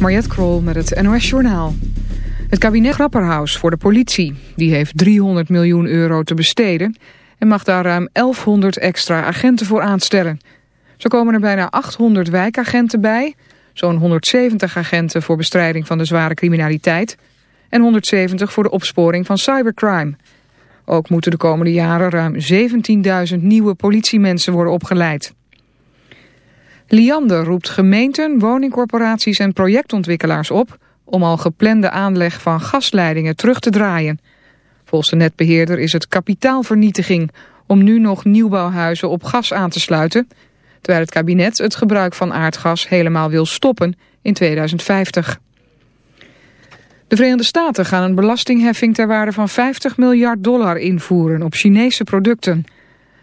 Mariette Krol met het NOS Journaal. Het kabinet Grapperhaus voor de politie. Die heeft 300 miljoen euro te besteden... en mag daar ruim 1100 extra agenten voor aanstellen. Zo komen er bijna 800 wijkagenten bij... zo'n 170 agenten voor bestrijding van de zware criminaliteit... en 170 voor de opsporing van cybercrime. Ook moeten de komende jaren ruim 17.000 nieuwe politiemensen worden opgeleid. Liander roept gemeenten, woningcorporaties en projectontwikkelaars op... om al geplande aanleg van gasleidingen terug te draaien. Volgens de netbeheerder is het kapitaalvernietiging... om nu nog nieuwbouwhuizen op gas aan te sluiten... terwijl het kabinet het gebruik van aardgas helemaal wil stoppen in 2050. De Verenigde Staten gaan een belastingheffing ter waarde van 50 miljard dollar invoeren op Chinese producten...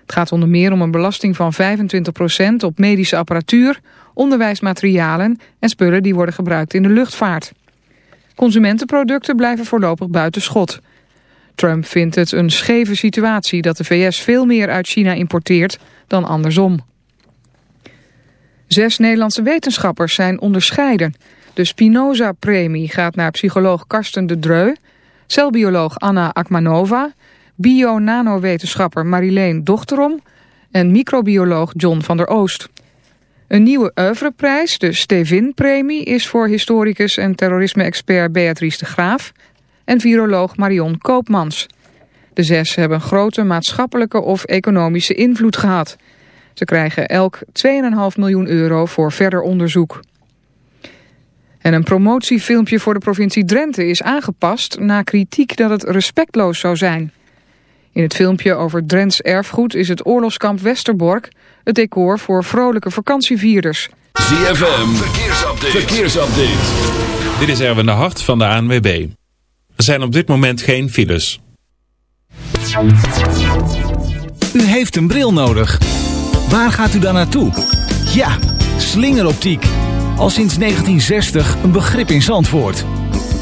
Het gaat onder meer om een belasting van 25% op medische apparatuur, onderwijsmaterialen en spullen die worden gebruikt in de luchtvaart. Consumentenproducten blijven voorlopig buiten schot. Trump vindt het een scheve situatie dat de VS veel meer uit China importeert dan andersom. Zes Nederlandse wetenschappers zijn onderscheiden. De Spinoza-premie gaat naar psycholoog Karsten de Dreu, celbioloog Anna Akmanova bio-nanowetenschapper Marileen Dochterom en microbioloog John van der Oost. Een nieuwe oeuvreprijs, de Stevin-premie, is voor historicus en terrorisme-expert Beatrice de Graaf en viroloog Marion Koopmans. De zes hebben grote maatschappelijke of economische invloed gehad. Ze krijgen elk 2,5 miljoen euro voor verder onderzoek. En een promotiefilmpje voor de provincie Drenthe is aangepast na kritiek dat het respectloos zou zijn. In het filmpje over Drents erfgoed is het oorlogskamp Westerbork het decor voor vrolijke vakantievierders. ZFM, verkeersupdate. verkeersupdate. Dit is Erwin de Hart van de ANWB. Er zijn op dit moment geen files. U heeft een bril nodig. Waar gaat u dan naartoe? Ja, slingeroptiek. Al sinds 1960 een begrip in Zandvoort.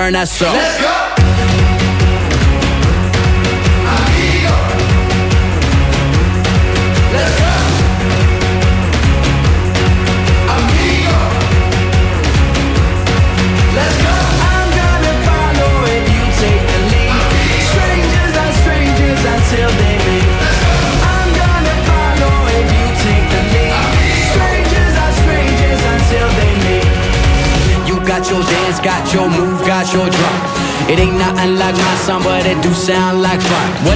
learn that so. Let's go!